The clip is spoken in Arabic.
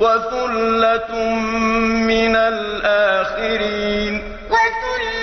وثلة من الآخرين. وثلة